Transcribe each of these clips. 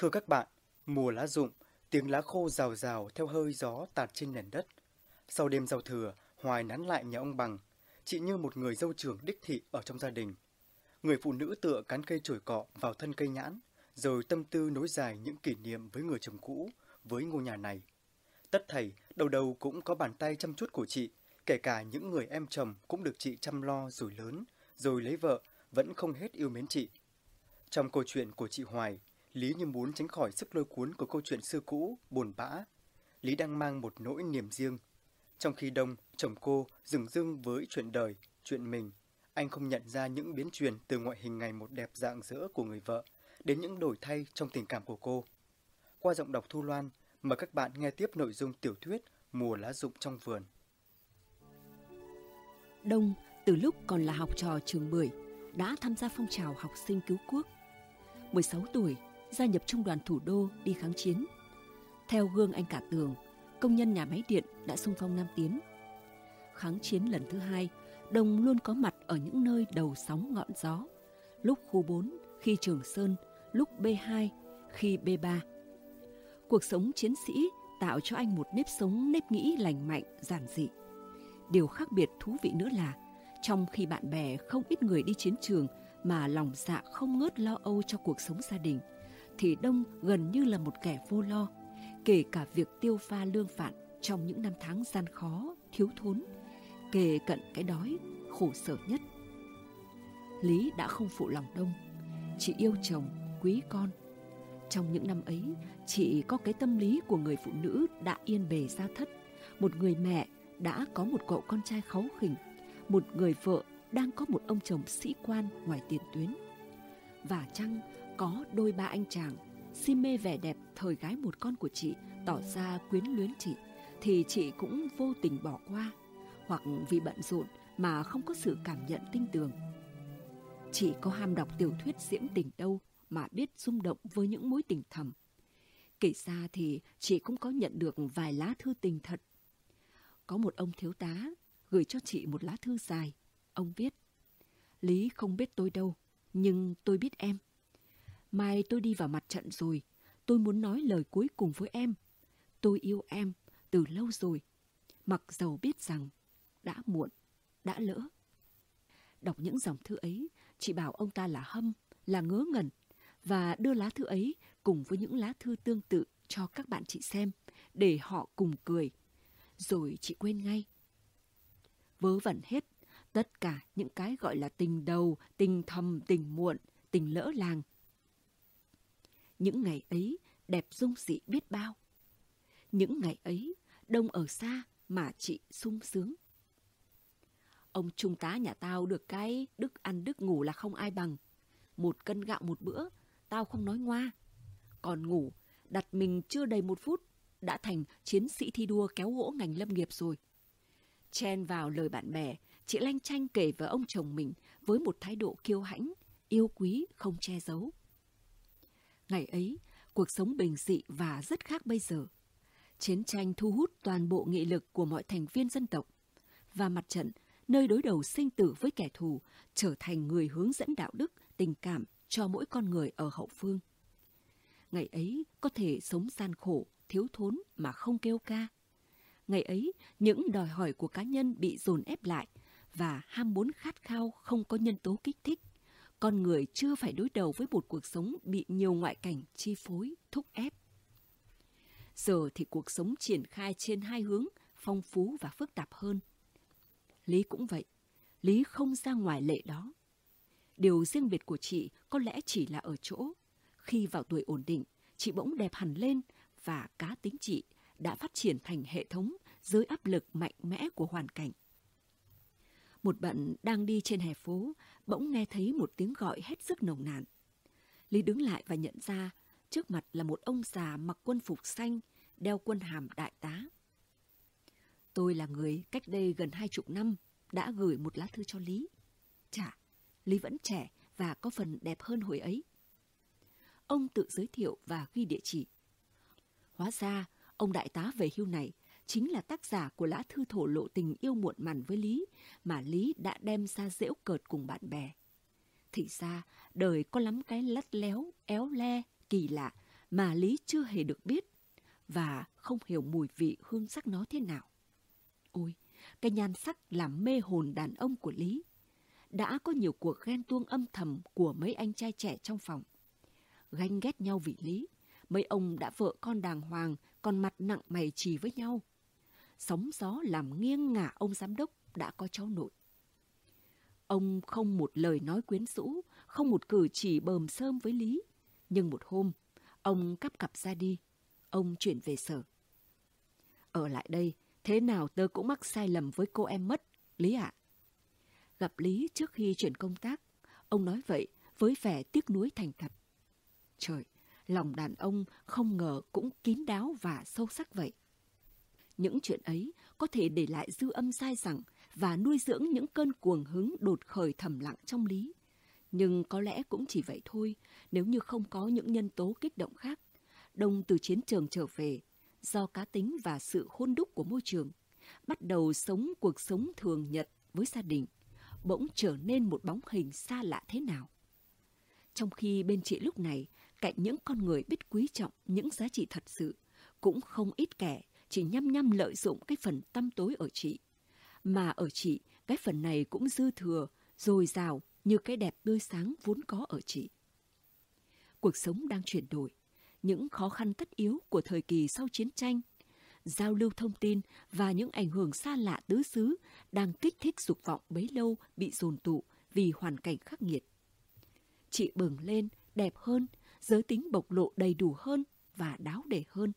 Thưa các bạn, mùa lá rụng, tiếng lá khô rào rào theo hơi gió tạt trên nền đất. Sau đêm giao thừa, Hoài nán lại nhà ông Bằng, chị như một người dâu trưởng đích thị ở trong gia đình. Người phụ nữ tựa cán cây chổi cọ vào thân cây nhãn, rồi tâm tư nối dài những kỷ niệm với người chồng cũ, với ngôi nhà này. Tất thầy, đầu đầu cũng có bàn tay chăm chút của chị, kể cả những người em chồng cũng được chị chăm lo rồi lớn, rồi lấy vợ, vẫn không hết yêu mến chị. Trong câu chuyện của chị Hoài, Lý như muốn tránh khỏi sức lôi cuốn của câu chuyện xưa cũ, buồn bã. Lý đang mang một nỗi niềm riêng. Trong khi Đông, chồng cô, dừng dưng với chuyện đời, chuyện mình, anh không nhận ra những biến chuyển từ ngoại hình ngày một đẹp dạng dỡ của người vợ đến những đổi thay trong tình cảm của cô. Qua giọng đọc Thu Loan, mời các bạn nghe tiếp nội dung tiểu thuyết Mùa lá rụng trong vườn. Đông, từ lúc còn là học trò trường bưởi, đã tham gia phong trào học sinh cứu quốc. 16 tuổi, gia nhập trung đoàn thủ đô đi kháng chiến. Theo gương anh cả tường, công nhân nhà máy điện đã xung phong Nam Tiến. Kháng chiến lần thứ hai, đồng luôn có mặt ở những nơi đầu sóng ngọn gió. Lúc khu 4, khi Trường Sơn, lúc B2, khi B3. Cuộc sống chiến sĩ tạo cho anh một nếp sống nếp nghĩ lành mạnh, giản dị. Điều khác biệt thú vị nữa là, trong khi bạn bè không ít người đi chiến trường mà lòng dạ không ngớt lo âu cho cuộc sống gia đình, thì Đông gần như là một kẻ vô lo, kể cả việc tiêu pha lương phạn trong những năm tháng gian khó, thiếu thốn, kề cận cái đói, khổ sở nhất. Lý đã không phụ lòng Đông, chị yêu chồng, quý con. Trong những năm ấy, chị có cái tâm lý của người phụ nữ đã yên bề gia thất, một người mẹ đã có một cậu con trai kháu khỉnh, một người vợ đang có một ông chồng sĩ quan ngoài tiền tuyến. Và chăng có đôi ba anh chàng si mê vẻ đẹp thời gái một con của chị tỏ ra quyến luyến chị thì chị cũng vô tình bỏ qua hoặc vì bận rộn mà không có sự cảm nhận tinh tường. Chị có ham đọc tiểu thuyết diễm tình đâu mà biết rung động với những mối tình thầm. Kể ra thì chị cũng có nhận được vài lá thư tình thật. Có một ông thiếu tá gửi cho chị một lá thư dài. Ông viết, Lý không biết tôi đâu, nhưng tôi biết em. Mai tôi đi vào mặt trận rồi, tôi muốn nói lời cuối cùng với em. Tôi yêu em từ lâu rồi, mặc dầu biết rằng đã muộn, đã lỡ. Đọc những dòng thư ấy, chị bảo ông ta là hâm, là ngớ ngẩn và đưa lá thư ấy cùng với những lá thư tương tự cho các bạn chị xem để họ cùng cười. Rồi chị quên ngay. Vớ vẩn hết tất cả những cái gọi là tình đầu, tình thầm, tình muộn, tình lỡ làng những ngày ấy đẹp dung dị biết bao. Những ngày ấy, đông ở xa mà chị sung sướng. Ông trung tá nhà tao được cái đức ăn đức ngủ là không ai bằng. Một cân gạo một bữa, tao không nói ngoa. Còn ngủ, đặt mình chưa đầy một phút, đã thành chiến sĩ thi đua kéo gỗ ngành lâm nghiệp rồi. Chen vào lời bạn bè, chị lanh chanh kể với ông chồng mình với một thái độ kiêu hãnh, yêu quý không che giấu. Ngày ấy, cuộc sống bình dị và rất khác bây giờ. Chiến tranh thu hút toàn bộ nghị lực của mọi thành viên dân tộc. Và mặt trận, nơi đối đầu sinh tử với kẻ thù, trở thành người hướng dẫn đạo đức, tình cảm cho mỗi con người ở hậu phương. Ngày ấy có thể sống gian khổ, thiếu thốn mà không kêu ca. Ngày ấy, những đòi hỏi của cá nhân bị dồn ép lại và ham muốn khát khao không có nhân tố kích thích con người chưa phải đối đầu với một cuộc sống bị nhiều ngoại cảnh chi phối, thúc ép. Giờ thì cuộc sống triển khai trên hai hướng, phong phú và phức tạp hơn. Lý cũng vậy, Lý không ra ngoài lệ đó. Điều riêng biệt của chị có lẽ chỉ là ở chỗ, khi vào tuổi ổn định, chị bỗng đẹp hẳn lên và cá tính chị đã phát triển thành hệ thống dưới áp lực mạnh mẽ của hoàn cảnh. Một bạn đang đi trên hè phố, bỗng nghe thấy một tiếng gọi hết sức nồng nàn. Lý đứng lại và nhận ra trước mặt là một ông già mặc quân phục xanh, đeo quân hàm đại tá. Tôi là người cách đây gần hai chục năm đã gửi một lá thư cho Lý. Chả, Lý vẫn trẻ và có phần đẹp hơn hồi ấy. Ông tự giới thiệu và ghi địa chỉ. Hóa ra, ông đại tá về hưu này chính là tác giả của lá thư thổ lộ tình yêu muộn màn với Lý mà Lý đã đem ra dễu cợt cùng bạn bè. Thì ra, đời có lắm cái lắt léo, éo le, kỳ lạ mà Lý chưa hề được biết và không hiểu mùi vị hương sắc nó thế nào. Ôi, cái nhan sắc làm mê hồn đàn ông của Lý. Đã có nhiều cuộc ghen tuông âm thầm của mấy anh trai trẻ trong phòng. Ganh ghét nhau vì Lý, mấy ông đã vợ con đàng hoàng, còn mặt nặng mày trì với nhau. Sóng gió làm nghiêng ngả ông giám đốc đã có cháu nội. Ông không một lời nói quyến rũ, không một cử chỉ bờm sơm với Lý. Nhưng một hôm, ông cắp cặp ra đi, ông chuyển về sở. Ở lại đây, thế nào tớ cũng mắc sai lầm với cô em mất, Lý ạ. Gặp Lý trước khi chuyển công tác, ông nói vậy với vẻ tiếc nuối thành thật. Trời, lòng đàn ông không ngờ cũng kín đáo và sâu sắc vậy. Những chuyện ấy có thể để lại dư âm sai rằng và nuôi dưỡng những cơn cuồng hứng đột khởi thầm lặng trong lý. Nhưng có lẽ cũng chỉ vậy thôi, nếu như không có những nhân tố kích động khác. Đông từ chiến trường trở về, do cá tính và sự hôn đúc của môi trường, bắt đầu sống cuộc sống thường nhật với gia đình, bỗng trở nên một bóng hình xa lạ thế nào. Trong khi bên chị lúc này, cạnh những con người biết quý trọng những giá trị thật sự, cũng không ít kẻ chỉ nhăm nhăm lợi dụng cái phần tâm tối ở chị. Mà ở chị, cái phần này cũng dư thừa, dồi dào như cái đẹp tươi sáng vốn có ở chị. Cuộc sống đang chuyển đổi, những khó khăn tất yếu của thời kỳ sau chiến tranh, giao lưu thông tin và những ảnh hưởng xa lạ tứ xứ đang kích thích dục vọng bấy lâu bị dồn tụ vì hoàn cảnh khắc nghiệt. Chị bừng lên, đẹp hơn, giới tính bộc lộ đầy đủ hơn và đáo để hơn.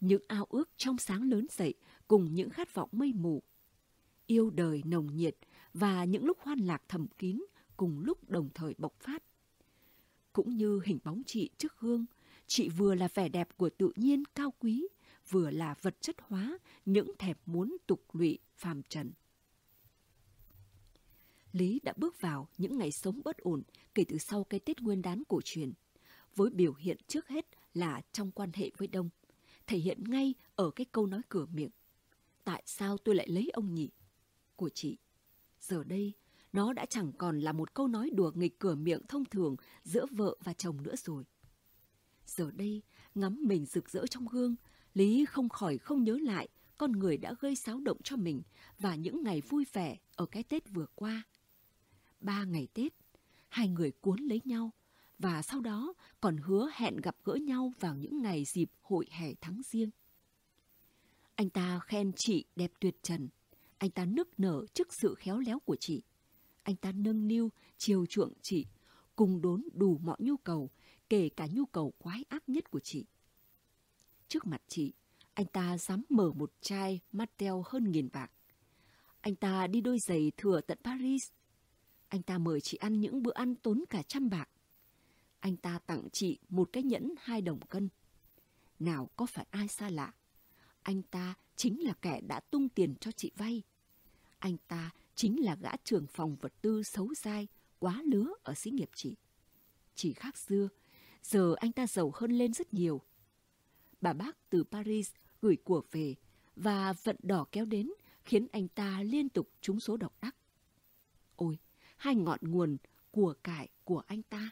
Những ao ước trong sáng lớn dậy cùng những khát vọng mây mù. Yêu đời nồng nhiệt và những lúc hoan lạc thầm kín cùng lúc đồng thời bộc phát. Cũng như hình bóng chị trước gương, chị vừa là vẻ đẹp của tự nhiên cao quý, vừa là vật chất hóa những thèm muốn tục lụy phàm trần. Lý đã bước vào những ngày sống bất ổn kể từ sau cái Tết Nguyên đán cổ truyền, với biểu hiện trước hết là trong quan hệ với Đông, thể hiện ngay ở cái câu nói cửa miệng. Tại sao tôi lại lấy ông nhỉ? Của chị. Giờ đây, nó đã chẳng còn là một câu nói đùa nghịch cửa miệng thông thường giữa vợ và chồng nữa rồi. Giờ đây, ngắm mình rực rỡ trong gương, Lý không khỏi không nhớ lại con người đã gây xáo động cho mình và những ngày vui vẻ ở cái Tết vừa qua. Ba ngày Tết, hai người cuốn lấy nhau và sau đó còn hứa hẹn gặp gỡ nhau vào những ngày dịp hội hè tháng riêng. Anh ta khen chị đẹp tuyệt trần, anh ta nức nở trước sự khéo léo của chị. Anh ta nâng niu, chiều chuộng chị, cùng đốn đủ mọi nhu cầu, kể cả nhu cầu quái ác nhất của chị. Trước mặt chị, anh ta dám mở một chai martel hơn nghìn bạc. Anh ta đi đôi giày thừa tận Paris. Anh ta mời chị ăn những bữa ăn tốn cả trăm bạc. Anh ta tặng chị một cái nhẫn hai đồng cân. Nào có phải ai xa lạ? Anh ta chính là kẻ đã tung tiền cho chị vay. Anh ta chính là gã trưởng phòng vật tư xấu dai, quá lứa ở xí nghiệp chị. Chỉ khác xưa, giờ anh ta giàu hơn lên rất nhiều. Bà bác từ Paris gửi của về và vận đỏ kéo đến khiến anh ta liên tục trúng số độc đắc. Ôi, hai ngọn nguồn của cải của anh ta.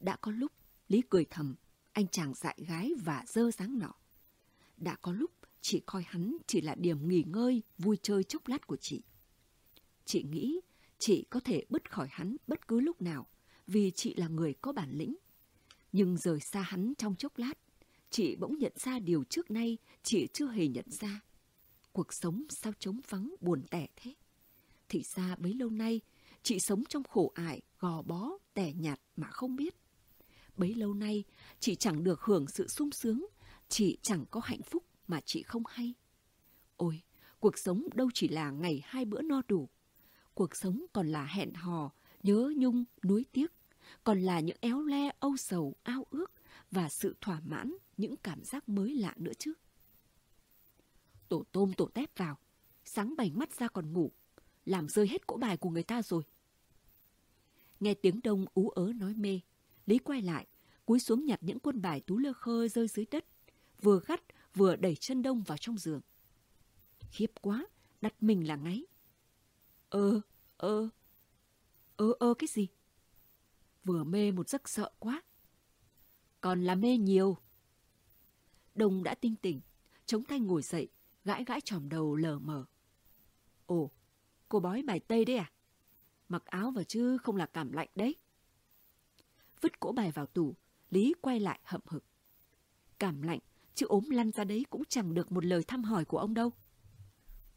Đã có lúc Lý cười thầm, anh chàng dại gái và dơ dáng nọ. Đã có lúc chị coi hắn chỉ là điểm nghỉ ngơi, vui chơi chốc lát của chị. Chị nghĩ chị có thể bứt khỏi hắn bất cứ lúc nào vì chị là người có bản lĩnh. Nhưng rời xa hắn trong chốc lát, chị bỗng nhận ra điều trước nay chị chưa hề nhận ra. Cuộc sống sao trống vắng buồn tẻ thế? Thì ra bấy lâu nay, chị sống trong khổ ải, gò bó, tẻ nhạt mà không biết. Bấy lâu nay, chị chẳng được hưởng sự sung sướng, chị chẳng có hạnh phúc mà chị không hay. Ôi, cuộc sống đâu chỉ là ngày hai bữa no đủ. Cuộc sống còn là hẹn hò, nhớ nhung, nuối tiếc, còn là những éo le, âu sầu, ao ước và sự thỏa mãn những cảm giác mới lạ nữa chứ. Tổ tôm tổ tép vào, sáng bành mắt ra còn ngủ, làm rơi hết cỗ bài của người ta rồi. Nghe tiếng đông ú ớ nói mê, Lý quay lại, cúi xuống nhặt những quân bài tú lơ khơ rơi dưới đất, vừa gắt vừa đẩy chân đông vào trong giường. Khiếp quá, đặt mình là ngáy. Ơ, ơ, ơ ơ cái gì? Vừa mê một giấc sợ quá. Còn là mê nhiều. Đông đã tinh tỉnh, chống thanh ngồi dậy, gãi gãi tròm đầu lờ mờ. Ồ, cô bói bài Tây đấy à? Mặc áo vào chứ không là cảm lạnh đấy. Vứt cỗ bài vào tủ, Lý quay lại hậm hực. Cảm lạnh, chứ ốm lăn ra đấy cũng chẳng được một lời thăm hỏi của ông đâu.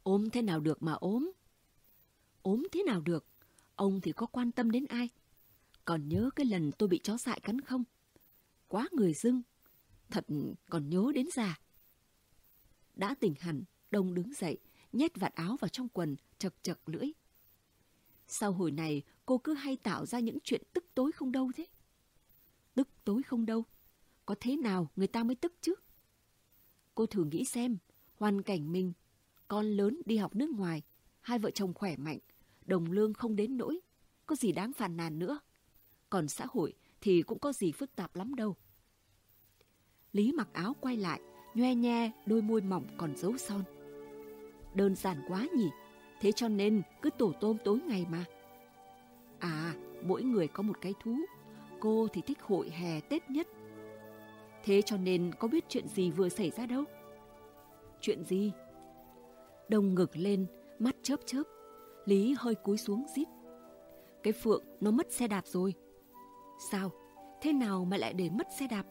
Ốm thế nào được mà ốm? Ốm thế nào được? Ông thì có quan tâm đến ai? Còn nhớ cái lần tôi bị chó dại cắn không? Quá người dưng. Thật còn nhớ đến già. Đã tỉnh hẳn, Đông đứng dậy, nhét vạt áo vào trong quần, chật chật lưỡi. Sau hồi này, cô cứ hay tạo ra những chuyện tức tối không đâu thế. Tức tối không đâu. Có thế nào người ta mới tức chứ? Cô thử nghĩ xem, hoàn cảnh mình, con lớn đi học nước ngoài, hai vợ chồng khỏe mạnh, đồng lương không đến nỗi, có gì đáng phàn nàn nữa. Còn xã hội thì cũng có gì phức tạp lắm đâu. Lý mặc áo quay lại, nhoe nhe đôi môi mỏng còn dấu son. Đơn giản quá nhỉ, thế cho nên cứ tổ tôm tối ngày mà. À, mỗi người có một cái thú, cô thì thích hội hè Tết nhất. Thế cho nên có biết chuyện gì vừa xảy ra đâu? Chuyện gì? Đông ngực lên, mắt chớp chớp. Lý hơi cúi xuống rít. Cái Phượng nó mất xe đạp rồi. Sao? Thế nào mà lại để mất xe đạp?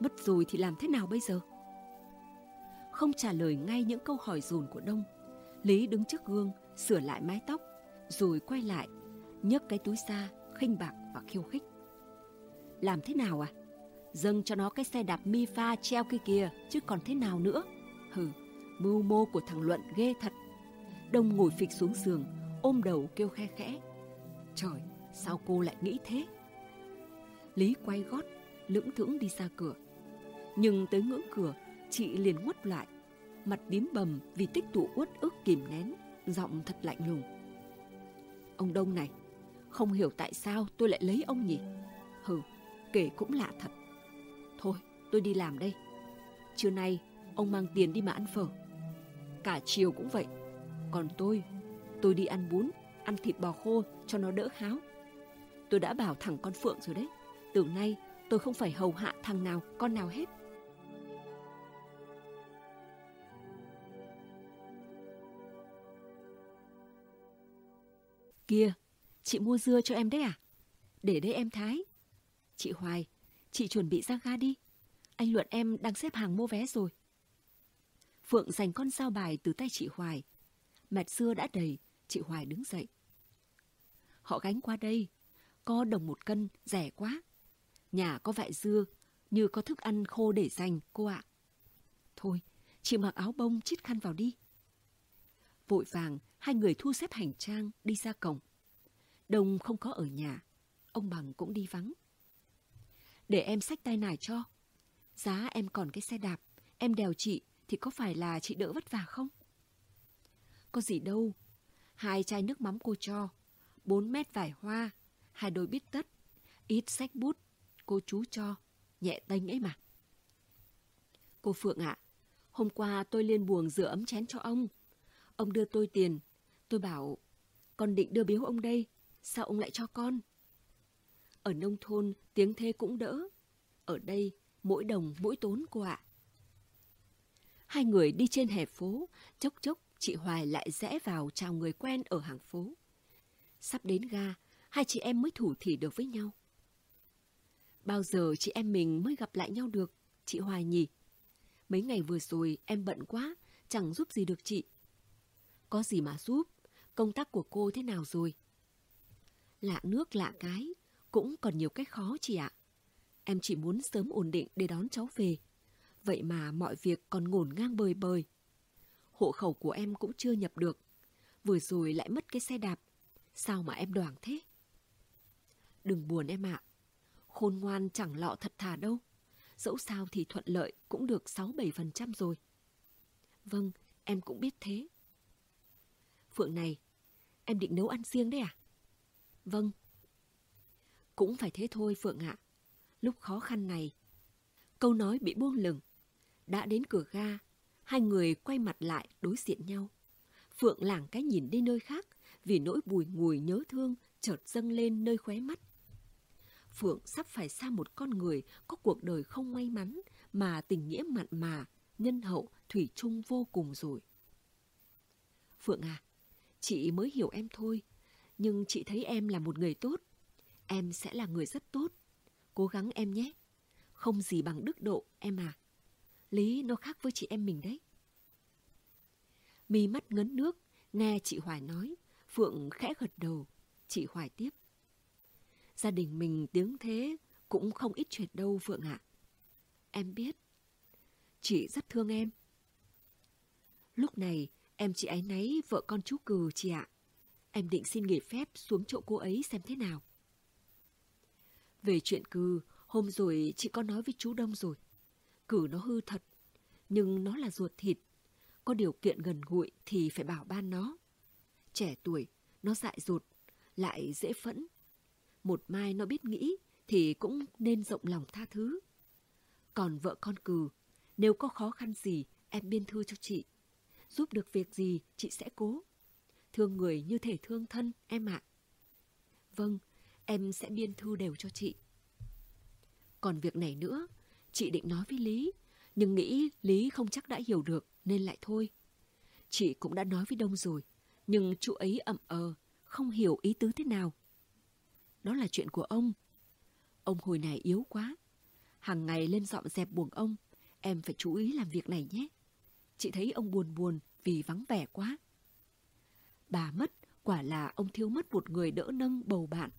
Mất rồi thì làm thế nào bây giờ? Không trả lời ngay những câu hỏi dồn của Đông. Lý đứng trước gương, sửa lại mái tóc, rồi quay lại, nhấc cái túi xa, khinh bạc và khiêu khích. Làm thế nào à? Dâng cho nó cái xe đạp mi pha treo kia kìa, chứ còn thế nào nữa? Hừ, mưu mô của thằng Luận ghê thật. Đông ngồi phịch xuống giường, ôm đầu kêu khe khẽ. Trời, sao cô lại nghĩ thế? Lý quay gót, lững thững đi ra cửa. Nhưng tới ngưỡng cửa, chị liền ngoắt lại, mặt tím bầm vì tích tụ uất ức kìm nén, giọng thật lạnh lùng. Ông Đông này, không hiểu tại sao tôi lại lấy ông nhỉ? Hừ, kể cũng lạ thật. Thôi, tôi đi làm đây. Trưa nay, ông mang tiền đi mà ăn phở. Cả chiều cũng vậy. Còn tôi, tôi đi ăn bún, ăn thịt bò khô cho nó đỡ háo. Tôi đã bảo thằng con Phượng rồi đấy. Từ nay, tôi không phải hầu hạ thằng nào, con nào hết. Kia, chị mua dưa cho em đấy à? Để đây em thái. Chị Hoài, chị chuẩn bị ra ga đi. Anh Luận em đang xếp hàng mua vé rồi. Phượng giành con dao bài từ tay chị Hoài. Mẹt dưa đã đầy, chị Hoài đứng dậy. Họ gánh qua đây, có đồng một cân, rẻ quá. Nhà có vại dưa, như có thức ăn khô để dành, cô ạ. Thôi, chị mặc áo bông chít khăn vào đi. Vội vàng, hai người thu xếp hành trang đi ra cổng. Đồng không có ở nhà, ông Bằng cũng đi vắng. Để em xách tay nải cho. Giá em còn cái xe đạp, em đèo chị thì có phải là chị đỡ vất vả không? Có gì đâu. Hai chai nước mắm cô cho, bốn mét vải hoa, hai đôi bít tất, ít sách bút, cô chú cho, nhẹ tênh ấy mà. Cô Phượng ạ, hôm qua tôi lên buồng rửa ấm chén cho ông. Ông đưa tôi tiền, tôi bảo, con định đưa biếu ông đây, sao ông lại cho con? Ở nông thôn, tiếng thê cũng đỡ. Ở đây, mỗi đồng mỗi tốn cô ạ. Hai người đi trên hè phố, chốc chốc chị Hoài lại rẽ vào chào người quen ở hàng phố. Sắp đến ga, hai chị em mới thủ thỉ được với nhau. Bao giờ chị em mình mới gặp lại nhau được, chị Hoài nhỉ? Mấy ngày vừa rồi em bận quá, chẳng giúp gì được chị. Có gì mà giúp, công tác của cô thế nào rồi? Lạ nước lạ cái, cũng còn nhiều cách khó chị ạ. Em chỉ muốn sớm ổn định để đón cháu về. Vậy mà mọi việc còn ngổn ngang bời bời. Hộ khẩu của em cũng chưa nhập được. Vừa rồi lại mất cái xe đạp. Sao mà em đoảng thế? Đừng buồn em ạ. Khôn ngoan chẳng lọ thật thà đâu. Dẫu sao thì thuận lợi cũng được 6-7% rồi. Vâng, em cũng biết thế. Phượng này, em định nấu ăn riêng đấy à? Vâng. Cũng phải thế thôi Phượng ạ. Lúc khó khăn này, câu nói bị buông lửng. Đã đến cửa ga, hai người quay mặt lại đối diện nhau. Phượng lảng cái nhìn đi nơi khác vì nỗi bùi ngùi nhớ thương chợt dâng lên nơi khóe mắt. Phượng sắp phải xa một con người có cuộc đời không may mắn mà tình nghĩa mặn mà, nhân hậu, thủy chung vô cùng rồi. Phượng à, chị mới hiểu em thôi, nhưng chị thấy em là một người tốt. Em sẽ là người rất tốt. Cố gắng em nhé. Không gì bằng đức độ, em à. Lý nó khác với chị em mình đấy. Mi mắt ngấn nước, nghe chị Hoài nói, Phượng khẽ gật đầu. Chị Hoài tiếp. Gia đình mình tiếng thế cũng không ít chuyện đâu Phượng ạ. Em biết. Chị rất thương em. Lúc này, em chị ấy nấy vợ con chú cừ chị ạ. Em định xin nghỉ phép xuống chỗ cô ấy xem thế nào. Về chuyện cừ, hôm rồi chị có nói với chú Đông rồi. Cử nó hư thật, nhưng nó là ruột thịt. Có điều kiện gần gũi thì phải bảo ban nó. Trẻ tuổi, nó dại dột, lại dễ phẫn. Một mai nó biết nghĩ thì cũng nên rộng lòng tha thứ. Còn vợ con cừ, nếu có khó khăn gì, em biên thư cho chị. Giúp được việc gì, chị sẽ cố. Thương người như thể thương thân, em ạ. Vâng, em sẽ biên thư đều cho chị. Còn việc này nữa, chị định nói với Lý, nhưng nghĩ Lý không chắc đã hiểu được nên lại thôi. Chị cũng đã nói với Đông rồi, nhưng chú ấy ậm ờ, không hiểu ý tứ thế nào. Đó là chuyện của ông. Ông hồi này yếu quá. Hàng ngày lên dọn dẹp buồng ông, em phải chú ý làm việc này nhé. Chị thấy ông buồn buồn vì vắng vẻ quá. Bà mất, quả là ông thiếu mất một người đỡ nâng bầu bạn.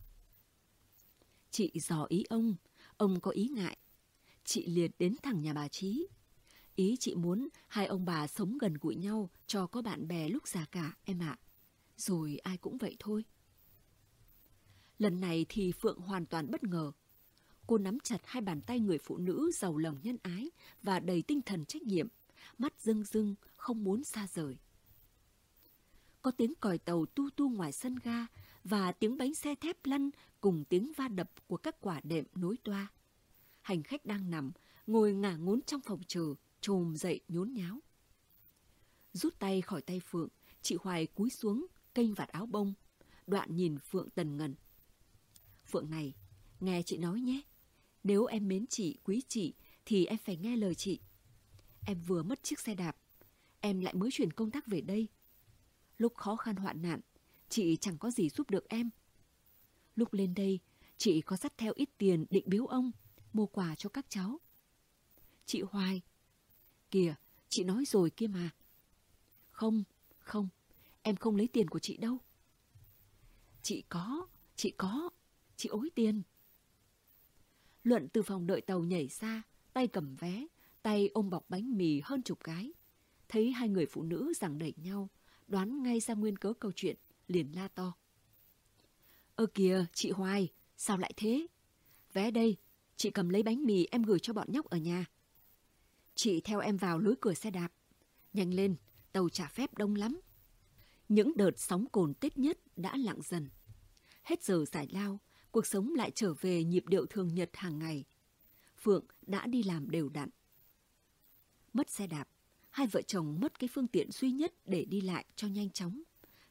Chị dò ý ông, ông có ý ngại. Chị liền đến thẳng nhà bà Trí. Ý chị muốn hai ông bà sống gần gũi nhau cho có bạn bè lúc già cả, em ạ. Rồi ai cũng vậy thôi. Lần này thì Phượng hoàn toàn bất ngờ. Cô nắm chặt hai bàn tay người phụ nữ giàu lòng nhân ái và đầy tinh thần trách nhiệm, mắt rưng rưng, không muốn xa rời. Có tiếng còi tàu tu tu ngoài sân ga và tiếng bánh xe thép lăn cùng tiếng va đập của các quả đệm nối toa. Hành khách đang nằm, ngồi ngả ngốn trong phòng chờ, trồm dậy nhốn nháo. Rút tay khỏi tay Phượng, chị Hoài cúi xuống, kênh vạt áo bông. Đoạn nhìn Phượng tần ngần. Phượng này, nghe chị nói nhé. Nếu em mến chị, quý chị, thì em phải nghe lời chị. Em vừa mất chiếc xe đạp, em lại mới chuyển công tác về đây. Lúc khó khăn hoạn nạn, chị chẳng có gì giúp được em. Lúc lên đây, chị có dắt theo ít tiền định biếu ông, mua quà cho các cháu. Chị Hoài, kìa, chị nói rồi kia mà. Không, không, em không lấy tiền của chị đâu. Chị có, chị có, chị ối tiền. Luận từ phòng đợi tàu nhảy ra, tay cầm vé, tay ôm bọc bánh mì hơn chục cái. Thấy hai người phụ nữ giằng đẩy nhau, đoán ngay ra nguyên cớ câu chuyện, liền la to. Ơ kìa, chị Hoài, sao lại thế? Vé đây, chị cầm lấy bánh mì em gửi cho bọn nhóc ở nhà. Chị theo em vào lối cửa xe đạp. Nhanh lên, tàu trả phép đông lắm. Những đợt sóng cồn tết nhất đã lặng dần. Hết giờ giải lao, cuộc sống lại trở về nhịp điệu thường nhật hàng ngày. Phượng đã đi làm đều đặn. Mất xe đạp, hai vợ chồng mất cái phương tiện duy nhất để đi lại cho nhanh chóng.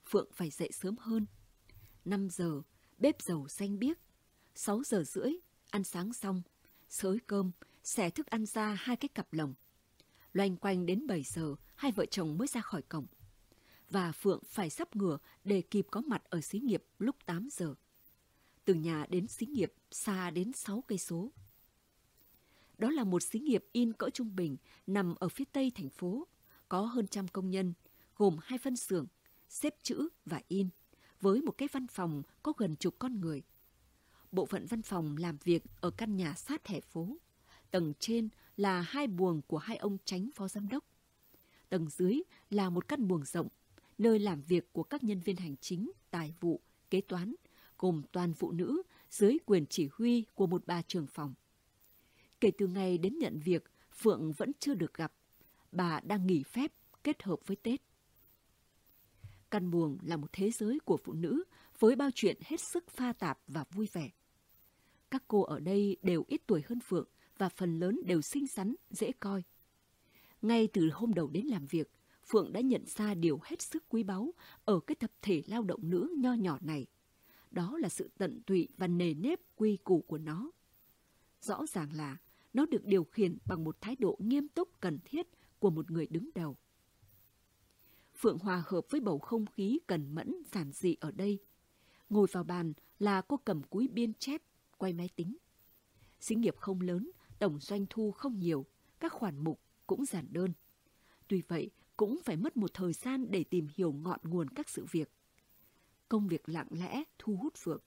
Phượng phải dậy sớm hơn. 5 giờ, bếp dầu xanh biếc. 6 giờ rưỡi, ăn sáng xong, xới cơm, xẻ thức ăn ra hai cái cặp lồng. Loanh quanh đến 7 giờ, hai vợ chồng mới ra khỏi cổng. Và Phượng phải sắp ngửa để kịp có mặt ở xí nghiệp lúc 8 giờ. Từ nhà đến xí nghiệp xa đến 6 cây số. Đó là một xí nghiệp in cỡ trung bình nằm ở phía tây thành phố, có hơn trăm công nhân, gồm hai phân xưởng, xếp chữ và in, với một cái văn phòng có gần chục con người. Bộ phận văn phòng làm việc ở căn nhà sát hẻ phố. Tầng trên là hai buồng của hai ông tránh phó giám đốc. Tầng dưới là một căn buồng rộng, nơi làm việc của các nhân viên hành chính, tài vụ, kế toán, gồm toàn phụ nữ dưới quyền chỉ huy của một bà trưởng phòng. Kể từ ngày đến nhận việc, Phượng vẫn chưa được gặp. Bà đang nghỉ phép kết hợp với Tết. Căn buồng là một thế giới của phụ nữ với bao chuyện hết sức pha tạp và vui vẻ. Các cô ở đây đều ít tuổi hơn Phượng và phần lớn đều xinh xắn, dễ coi. Ngay từ hôm đầu đến làm việc, Phượng đã nhận ra điều hết sức quý báu ở cái tập thể lao động nữ nho nhỏ này. đó là sự tận tụy và nề nếp quy củ của nó. Rõ ràng là nó được điều khiển bằng một thái độ nghiêm túc cần thiết của một người đứng đầu. Phượng hòa hợp với bầu không khí cẩn mẫn giản dị ở đây. Ngồi vào bàn là cô cầm cúi biên chép, quay máy tính. Xí nghiệp không lớn, tổng doanh thu không nhiều, các khoản mục cũng giản đơn. Tuy vậy, cũng phải mất một thời gian để tìm hiểu ngọn nguồn các sự việc. Công việc lặng lẽ thu hút Phượng.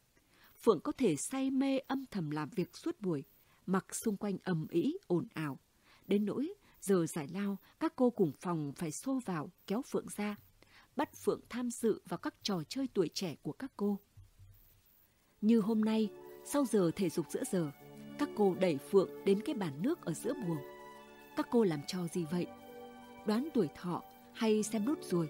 Phượng có thể say mê âm thầm làm việc suốt buổi, mặc xung quanh ầm ĩ ồn ào. Đến nỗi giờ giải lao, các cô cùng phòng phải xô vào kéo Phượng ra, bắt Phượng tham dự vào các trò chơi tuổi trẻ của các cô. Như hôm nay, sau giờ thể dục giữa giờ, các cô đẩy Phượng đến cái bàn nước ở giữa buồng. Các cô làm trò gì vậy? Đoán tuổi thọ hay xem nốt ruồi?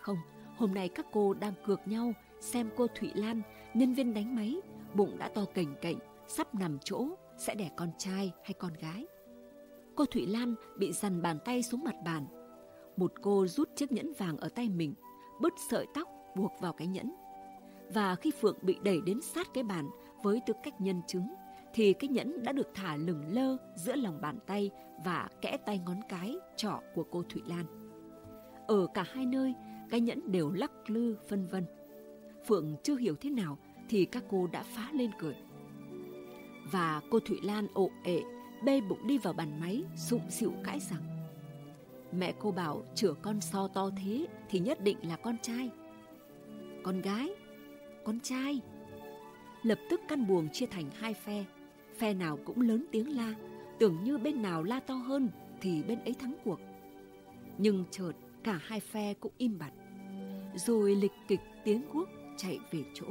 Không, hôm nay các cô đang cược nhau xem cô Thụy Lan, nhân viên đánh máy, bụng đã to cành cạnh, sắp nằm chỗ, sẽ đẻ con trai hay con gái. Cô Thụy Lan bị dằn bàn tay xuống mặt bàn. Một cô rút chiếc nhẫn vàng ở tay mình, bứt sợi tóc buộc vào cái nhẫn. Và khi Phượng bị đẩy đến sát cái bàn với tư cách nhân chứng, thì cái nhẫn đã được thả lửng lơ giữa lòng bàn tay và kẽ tay ngón cái trỏ của cô Thụy Lan. Ở cả hai nơi, cái nhẫn đều lắc lư phân vân. Phượng chưa hiểu thế nào thì các cô đã phá lên cười. Và cô Thụy Lan ộ ệ, bê bụng đi vào bàn máy, sụng xịu cãi rằng Mẹ cô bảo chữa con so to thế thì nhất định là con trai. Con gái, con trai. Lập tức căn buồng chia thành hai phe, phe nào cũng lớn tiếng la, tưởng như bên nào la to hơn thì bên ấy thắng cuộc. Nhưng chợt cả hai phe cũng im bặt, rồi lịch kịch tiếng quốc chạy về chỗ.